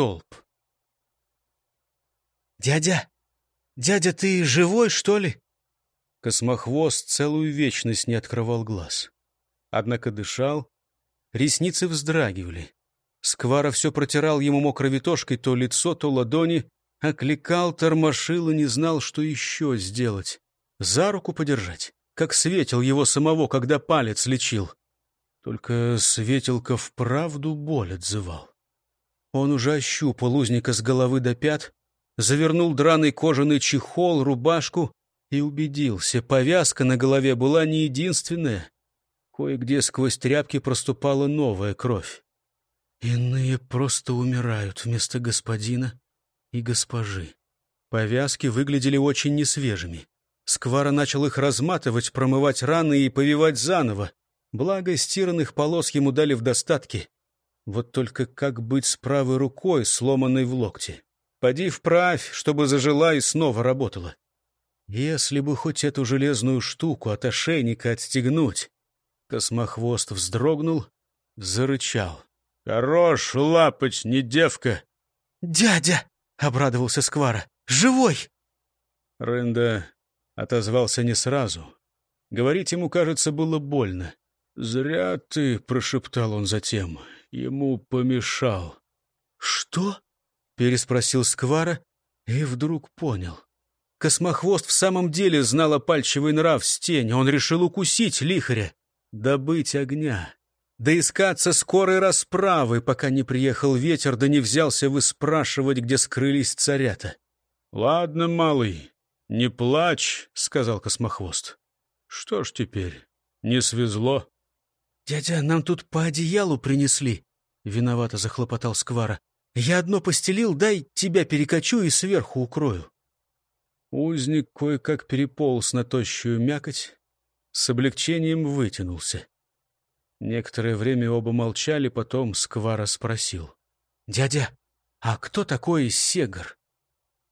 столб. «Дядя! Дядя, ты живой, что ли?» Космохвост целую вечность не открывал глаз. Однако дышал, ресницы вздрагивали. Сквара все протирал ему мокрой витошкой то лицо, то ладони, окликал, тормошил и не знал, что еще сделать. За руку подержать, как светил его самого, когда палец лечил. Только светилка вправду боль отзывал. Он уже ощупал узника с головы до пят, завернул драный кожаный чехол, рубашку и убедился, повязка на голове была не единственная. Кое-где сквозь тряпки проступала новая кровь. Иные просто умирают вместо господина и госпожи. Повязки выглядели очень несвежими. Сквара начал их разматывать, промывать раны и повивать заново. Благо, стиранных полос ему дали в достатке. Вот только как быть с правой рукой, сломанной в локте? Поди вправь, чтобы зажила и снова работала. Если бы хоть эту железную штуку от ошейника отстегнуть. Космохвост вздрогнул, зарычал. «Хорош лапать, не девка!» «Дядя!» — обрадовался Сквара. «Живой!» Рында отозвался не сразу. Говорить ему, кажется, было больно. «Зря ты», — прошептал он затем, — ему помешал. «Что?» — переспросил Сквара и вдруг понял. Космохвост в самом деле знал опальчивый нрав стень. Он решил укусить лихаря, добыть огня доискаться скорой расправы, пока не приехал ветер, да не взялся выспрашивать, где скрылись царята. — Ладно, малый, не плачь, — сказал Космохвост. — Что ж теперь, не свезло? — Дядя, нам тут по одеялу принесли, — виновато захлопотал Сквара. — Я одно постелил, дай тебя перекачу и сверху укрою. Узник кое-как переполз на тощую мякоть, с облегчением вытянулся. Некоторое время оба молчали, потом Сквара спросил. — Дядя, а кто такой Сегар?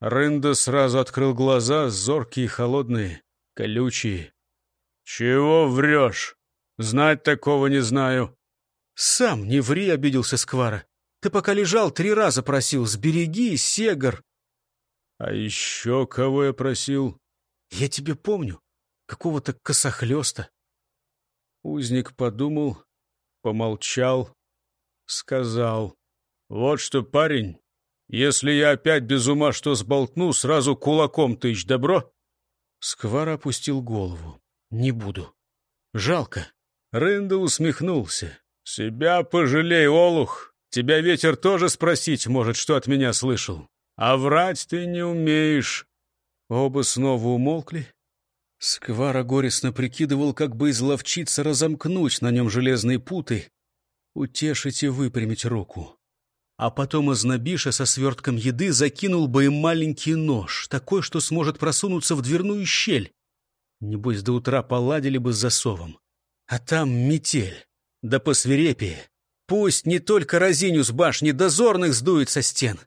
Рында сразу открыл глаза, зоркие, холодные, колючие. — Чего врешь? Знать такого не знаю. — Сам не ври, — обиделся Сквара. — Ты пока лежал, три раза просил, сбереги, Сегар. — А еще кого я просил? — Я тебе помню, какого-то косохлеста. Узник подумал, помолчал, сказал. «Вот что, парень, если я опять без ума что сболтну, сразу кулаком тычь, добро?» Сквара опустил голову. «Не буду. Жалко». Рында усмехнулся. «Себя пожалей, Олух. Тебя ветер тоже спросить может, что от меня слышал. А врать ты не умеешь». Оба снова умолкли, Сквара горестно прикидывал, как бы изловчиться разомкнуть на нем железные путы, утешить и выпрямить руку. А потом ознобиша со свертком еды закинул бы им маленький нож, такой, что сможет просунуться в дверную щель. Небось, до утра поладили бы с засовом. А там метель, да посвирепее. Пусть не только разиню с башни дозорных сдует со стен,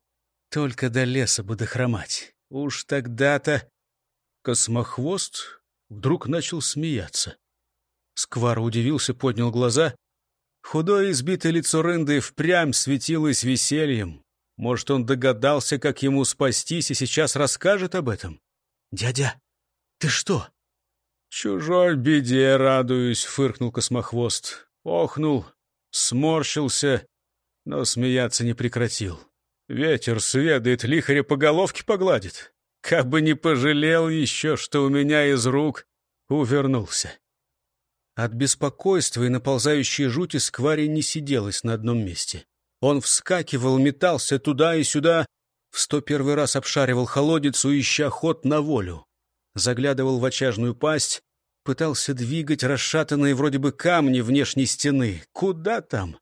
только до леса бы дохромать. Уж тогда-то... Космохвост вдруг начал смеяться. Сквар удивился, поднял глаза. Худое избитое лицо Рынды впрямь светилось весельем. Может, он догадался, как ему спастись, и сейчас расскажет об этом? «Дядя, ты что?» «Чужой беде радуюсь», — фыркнул космохвост. Охнул, сморщился, но смеяться не прекратил. Ветер сведает, лихаря по головке погладит. Как бы не пожалел еще, что у меня из рук увернулся. От беспокойства и наползающей жути сквари не сиделось на одном месте. Он вскакивал, метался туда и сюда, в сто первый раз обшаривал холодицу, ища ход на волю. Заглядывал в очажную пасть, пытался двигать расшатанные вроде бы камни внешней стены. Куда там?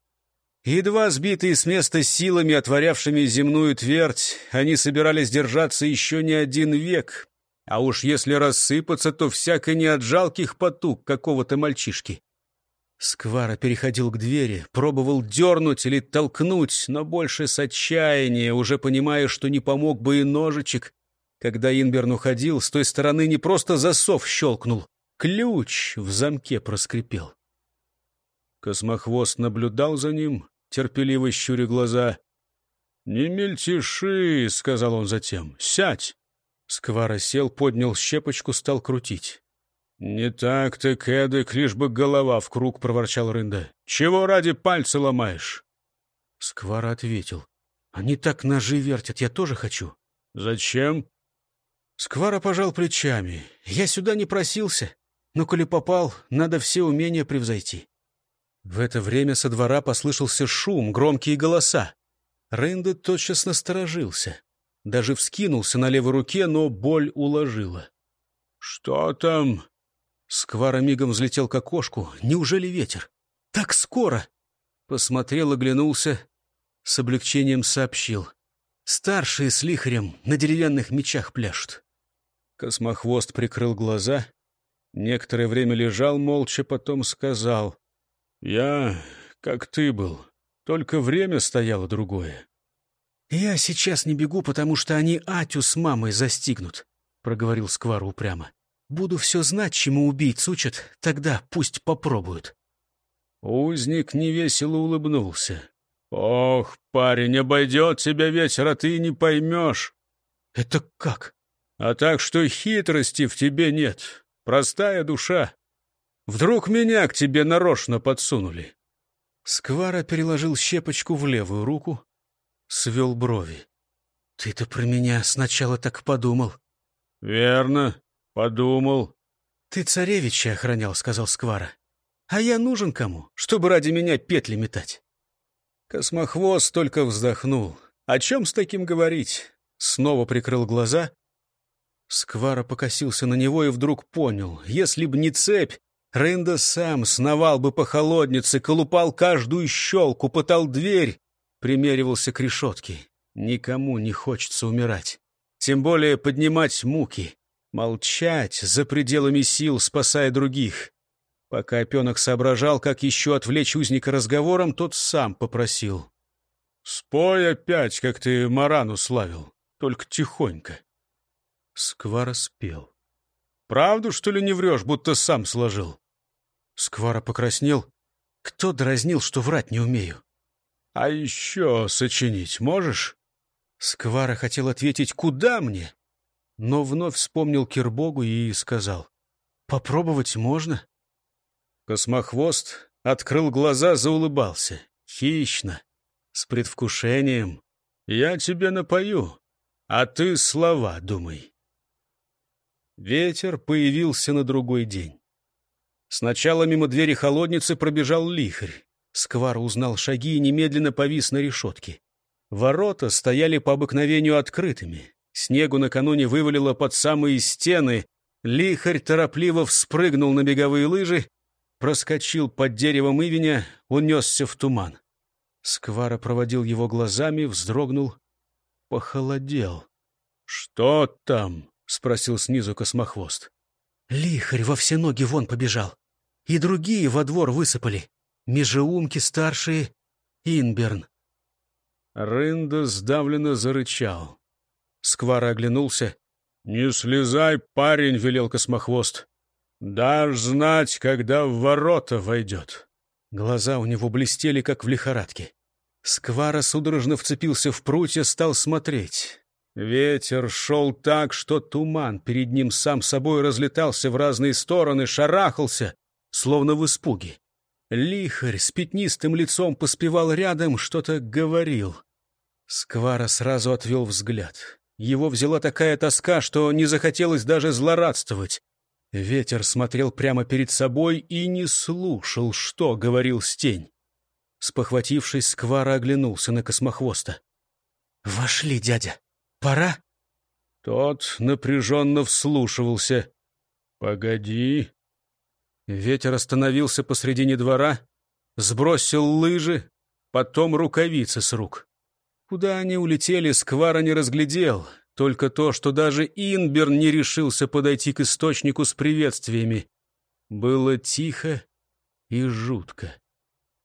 Едва сбитые с места силами, отворявшими земную твердь, они собирались держаться еще не один век. А уж если рассыпаться, то всяко не от жалких потуг какого-то мальчишки. Сквара переходил к двери, пробовал дернуть или толкнуть, но больше с отчаяния, уже понимая, что не помог бы и ножичек. Когда Инберн уходил, с той стороны не просто засов щелкнул, ключ в замке проскрипел. Космохвост наблюдал за ним, терпеливо щуря глаза. «Не мельтеши», — сказал он затем. «Сядь». Сквара сел, поднял щепочку, стал крутить. «Не так-то, Кэдек, лишь бы голова в круг», — проворчал Рында. «Чего ради пальцы ломаешь?» Сквара ответил. «Они так ножи вертят, я тоже хочу». «Зачем?» Сквара пожал плечами. «Я сюда не просился, но коли попал, надо все умения превзойти». В это время со двора послышался шум, громкие голоса. Рэнда тотчас насторожился. Даже вскинулся на левой руке, но боль уложила. «Что там?» Сквара мигом взлетел к окошку. «Неужели ветер?» «Так скоро!» Посмотрел, оглянулся. С облегчением сообщил. «Старшие с лихарем на деревянных мечах пляшут». Космохвост прикрыл глаза. Некоторое время лежал молча, потом сказал. «Я, как ты был, только время стояло другое. «Я сейчас не бегу, потому что они Атю с мамой застигнут», — проговорил Сквар упрямо. «Буду все знать, чему убийц учат, тогда пусть попробуют». Узник невесело улыбнулся. «Ох, парень, обойдет тебя ветер, а ты не поймешь». «Это как?» «А так, что хитрости в тебе нет. Простая душа. Вдруг меня к тебе нарочно подсунули. Сквара переложил щепочку в левую руку, свел брови. «Ты-то про меня сначала так подумал». «Верно, подумал». «Ты царевича охранял», — сказал Сквара. «А я нужен кому, чтобы ради меня петли метать?» Космохвост только вздохнул. «О чем с таким говорить?» Снова прикрыл глаза. Сквара покосился на него и вдруг понял. Если б не цепь, Рында сам сновал бы по холоднице, колупал каждую щелку, пытал дверь, примеривался к решетке. Никому не хочется умирать. Тем более поднимать муки, молчать за пределами сил, спасая других. Пока опенок соображал, как еще отвлечь узника разговором, тот сам попросил. «Спой опять, как ты Марану славил, только тихонько». Сквара спел. Правду, что ли, не врешь, будто сам сложил?» Сквара покраснел. «Кто дразнил, что врать не умею?» «А еще сочинить можешь?» Сквара хотел ответить «Куда мне?» Но вновь вспомнил Кирбогу и сказал «Попробовать можно?» Космохвост открыл глаза, заулыбался. Хищно, с предвкушением. «Я тебе напою, а ты слова думай». Ветер появился на другой день. Сначала мимо двери холодницы пробежал лихарь. Сквар узнал шаги и немедленно повис на решетке. Ворота стояли по обыкновению открытыми. Снегу накануне вывалило под самые стены. Лихарь торопливо вспрыгнул на беговые лыжи, проскочил под деревом ивеня, унесся в туман. Сквара проводил его глазами, вздрогнул, похолодел. «Что там?» — спросил снизу космохвост. Лихарь во все ноги вон побежал. И другие во двор высыпали. Межеумки старшие, Инберн. Рында сдавленно зарычал. Сквара оглянулся. «Не слезай, парень!» — велел космохвост. «Дашь знать, когда в ворота войдет». Глаза у него блестели, как в лихорадке. Сквара судорожно вцепился в прутья, стал смотреть. Ветер шел так, что туман перед ним сам собой разлетался в разные стороны, шарахался, словно в испуге. Лихарь с пятнистым лицом поспевал рядом, что-то говорил. Сквара сразу отвел взгляд. Его взяла такая тоска, что не захотелось даже злорадствовать. Ветер смотрел прямо перед собой и не слушал, что говорил Стень. Спохватившись, Сквара оглянулся на космохвоста. «Вошли, дядя!» Пора?» Тот напряженно вслушивался. «Погоди». Ветер остановился посредине двора, сбросил лыжи, потом рукавицы с рук. Куда они улетели, Сквара не разглядел, только то, что даже Инберн не решился подойти к источнику с приветствиями. Было тихо и жутко.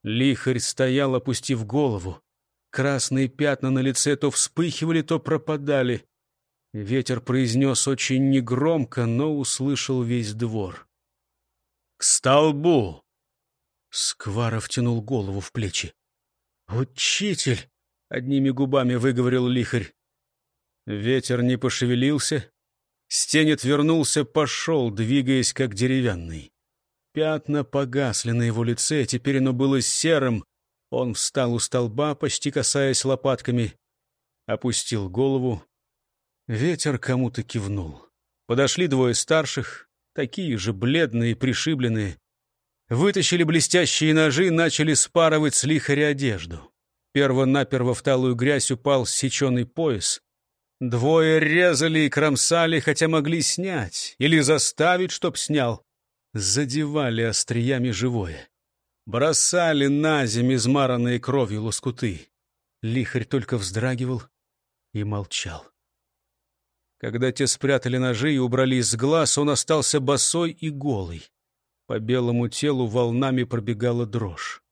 Лихарь стоял, опустив голову. Красные пятна на лице то вспыхивали, то пропадали. Ветер произнес очень негромко, но услышал весь двор. «К столбу!» Скваров тянул голову в плечи. «Учитель!» — одними губами выговорил лихарь. Ветер не пошевелился. Стенет вернулся, пошел, двигаясь как деревянный. Пятна погасли на его лице, теперь оно было серым. Он встал у столба, почти касаясь лопатками, опустил голову. Ветер кому-то кивнул. Подошли двое старших, такие же бледные пришибленные. Вытащили блестящие ножи, начали спарывать с лихаря одежду. Перво-наперво в талую грязь упал сеченый пояс. Двое резали и кромсали, хотя могли снять или заставить, чтоб снял. Задевали остриями живое. Бросали на земь измаранные кровью лоскуты. Лихарь только вздрагивал и молчал. Когда те спрятали ножи и убрали из глаз, он остался босой и голый. По белому телу волнами пробегала дрожь.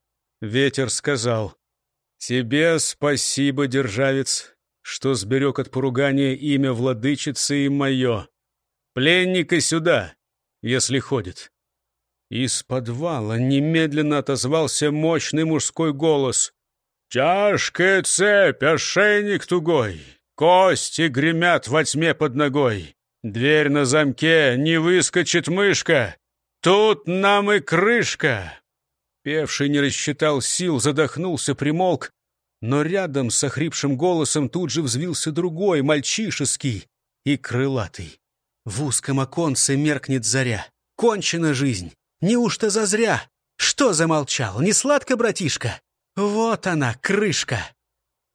Ветер сказал, «Тебе спасибо, державец, что сберег от поругания имя владычицы и мое. Пленника сюда, если ходит». Из подвала немедленно отозвался мощный мужской голос. «Тяжкая цепь, ошейник тугой, кости гремят во тьме под ногой, дверь на замке, не выскочит мышка, тут нам и крышка!» Певший не рассчитал сил, задохнулся, примолк, но рядом с охрипшим голосом тут же взвился другой, мальчишеский и крылатый. В узком оконце меркнет заря. Кончена жизнь. Неужто зазря? Что замолчал? Не сладко, братишка? Вот она, крышка.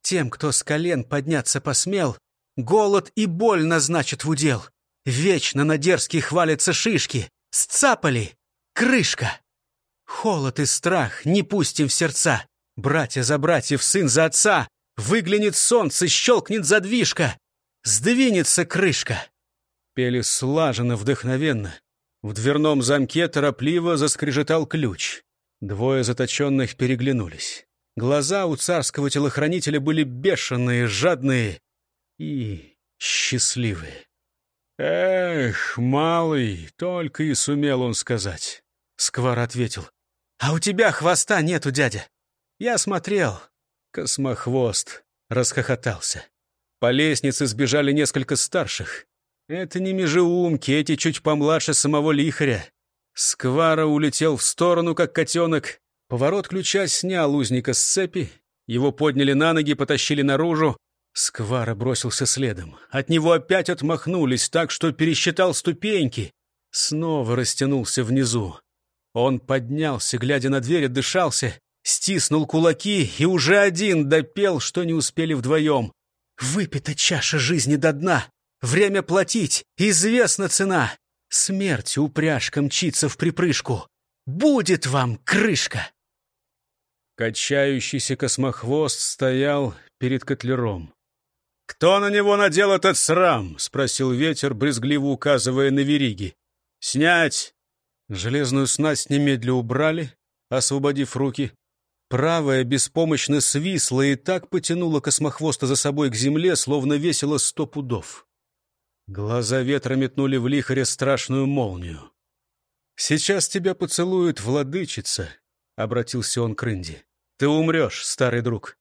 Тем, кто с колен подняться посмел, голод и боль назначат в удел. Вечно на дерзкие хвалятся шишки. Сцапали. Крышка. Холод и страх не пустим в сердца. Братья за братьев, сын за отца. Выглянет солнце, щелкнет задвижка. Сдвинется крышка. Пели слаженно, вдохновенно. В дверном замке торопливо заскрежетал ключ. Двое заточенных переглянулись. Глаза у царского телохранителя были бешеные, жадные и счастливые. «Эх, малый!» — только и сумел он сказать. Сквар ответил. «А у тебя хвоста нету, дядя!» Я смотрел. Космохвост расхохотался. По лестнице сбежали несколько старших. Это не межеумки, эти чуть помладше самого лихаря. Сквара улетел в сторону, как котенок. Поворот ключа снял узника с цепи. Его подняли на ноги, потащили наружу. Сквара бросился следом. От него опять отмахнулись так, что пересчитал ступеньки. Снова растянулся внизу. Он поднялся, глядя на дверь, отдышался, стиснул кулаки и уже один допел, что не успели вдвоем. «Выпита чаша жизни до дна!» Время платить, известна цена. Смерть упряжка мчится в припрыжку. Будет вам крышка!» Качающийся космохвост стоял перед котлером. «Кто на него надел этот срам?» — спросил ветер, брезгливо указывая на вериги. «Снять!» Железную снасть немедля убрали, освободив руки. Правая беспомощно свисла и так потянула космохвоста за собой к земле, словно весила сто пудов. Глаза ветра метнули в лихаре страшную молнию. «Сейчас тебя поцелует владычица», — обратился он к Рынди. «Ты умрешь, старый друг,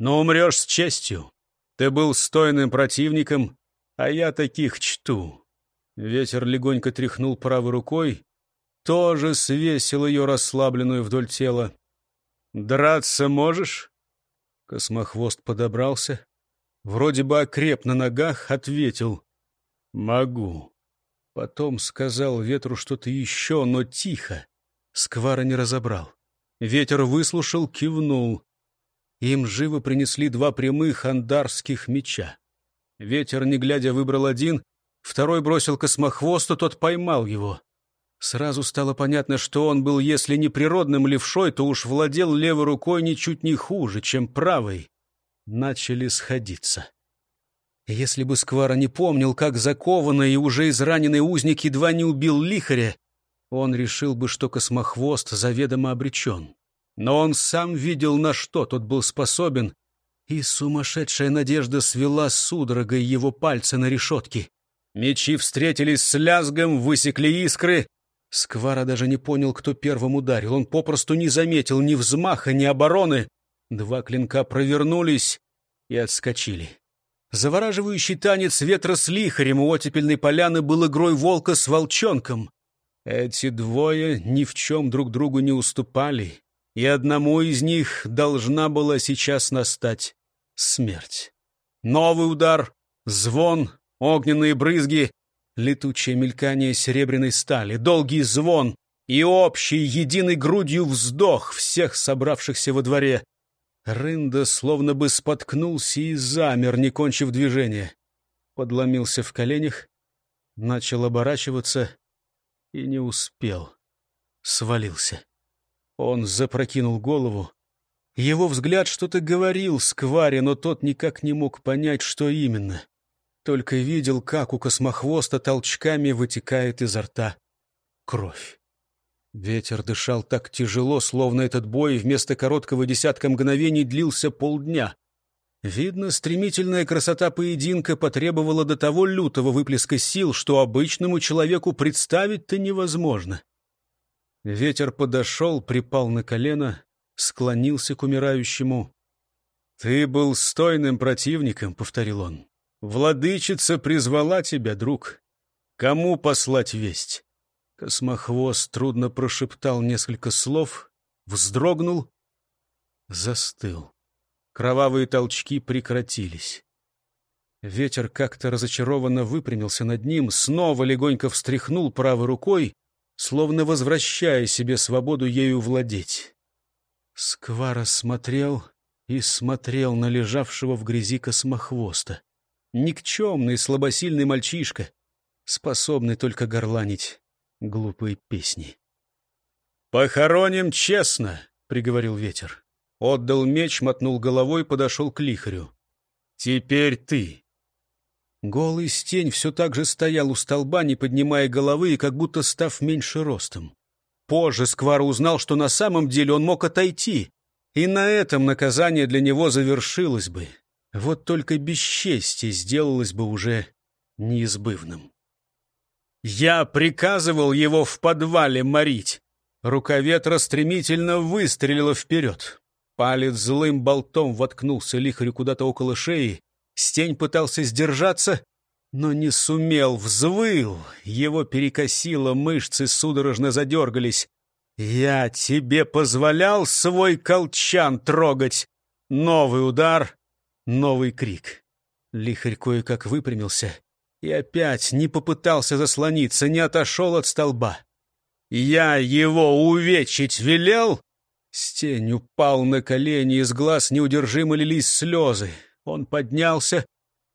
но умрешь с честью. Ты был стойным противником, а я таких чту». Ветер легонько тряхнул правой рукой, тоже свесил ее расслабленную вдоль тела. «Драться можешь?» Космохвост подобрался, вроде бы окреп на ногах, ответил. «Могу». Потом сказал ветру что-то еще, но тихо. Сквара не разобрал. Ветер выслушал, кивнул. Им живо принесли два прямых андарских меча. Ветер, не глядя, выбрал один, второй бросил космохвосту, тот поймал его. Сразу стало понятно, что он был, если не природным левшой, то уж владел левой рукой ничуть не хуже, чем правой. Начали сходиться. Если бы Сквара не помнил, как закованный и уже израненный узник едва не убил лихаря, он решил бы, что космохвост заведомо обречен. Но он сам видел, на что тот был способен, и сумасшедшая надежда свела судорогой его пальцы на решетке. Мечи встретились с лязгом, высекли искры. Сквара даже не понял, кто первым ударил. Он попросту не заметил ни взмаха, ни обороны. Два клинка провернулись, и отскочили. Завораживающий танец ветра с лихарем у оттепельной поляны был игрой волка с волчонком. Эти двое ни в чем друг другу не уступали, и одному из них должна была сейчас настать смерть. Новый удар, звон, огненные брызги, летучее мелькание серебряной стали, долгий звон и общий единой грудью вздох всех собравшихся во дворе. Рында словно бы споткнулся и замер, не кончив движение. Подломился в коленях, начал оборачиваться и не успел. Свалился. Он запрокинул голову. Его взгляд что-то говорил скваре, но тот никак не мог понять, что именно. Только видел, как у космохвоста толчками вытекает изо рта кровь. Ветер дышал так тяжело, словно этот бой вместо короткого десятка мгновений длился полдня. Видно, стремительная красота поединка потребовала до того лютого выплеска сил, что обычному человеку представить-то невозможно. Ветер подошел, припал на колено, склонился к умирающему. «Ты был стойным противником», — повторил он. «Владычица призвала тебя, друг. Кому послать весть?» Космохвост трудно прошептал несколько слов, вздрогнул, застыл. Кровавые толчки прекратились. Ветер как-то разочарованно выпрямился над ним, снова легонько встряхнул правой рукой, словно возвращая себе свободу ею владеть. Сквара смотрел и смотрел на лежавшего в грязи космохвоста. Никчемный, слабосильный мальчишка, способный только горланить глупые песни. «Похороним честно», — приговорил ветер. Отдал меч, мотнул головой, подошел к лихарю. «Теперь ты». Голый стень все так же стоял у столба, не поднимая головы и как будто став меньше ростом. Позже Сквар узнал, что на самом деле он мог отойти, и на этом наказание для него завершилось бы. Вот только бесчестие сделалось бы уже неизбывным. Я приказывал его в подвале морить. Рука ветра стремительно выстрелила вперед. Палец злым болтом воткнулся лихарю куда-то около шеи. Стень пытался сдержаться, но не сумел, взвыл. Его перекосило, мышцы судорожно задергались. «Я тебе позволял свой колчан трогать!» Новый удар, новый крик. Лихарь кое-как выпрямился и опять не попытался заслониться, не отошел от столба. «Я его увечить велел?» Стень упал на колени, из глаз неудержимо лились слезы. Он поднялся,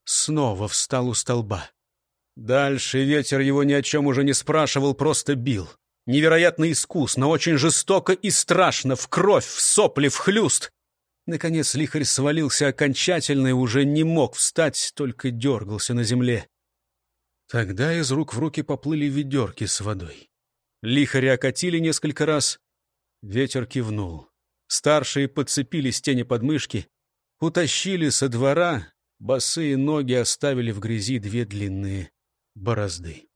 снова встал у столба. Дальше ветер его ни о чем уже не спрашивал, просто бил. Невероятно искусно, очень жестоко и страшно, в кровь, в сопли, в хлюст. Наконец лихарь свалился окончательно и уже не мог встать, только дергался на земле. Тогда из рук в руки поплыли ведерки с водой. Лихаря окатили несколько раз. Ветер кивнул. Старшие подцепили стене подмышки, утащили со двора, босые ноги оставили в грязи две длинные борозды.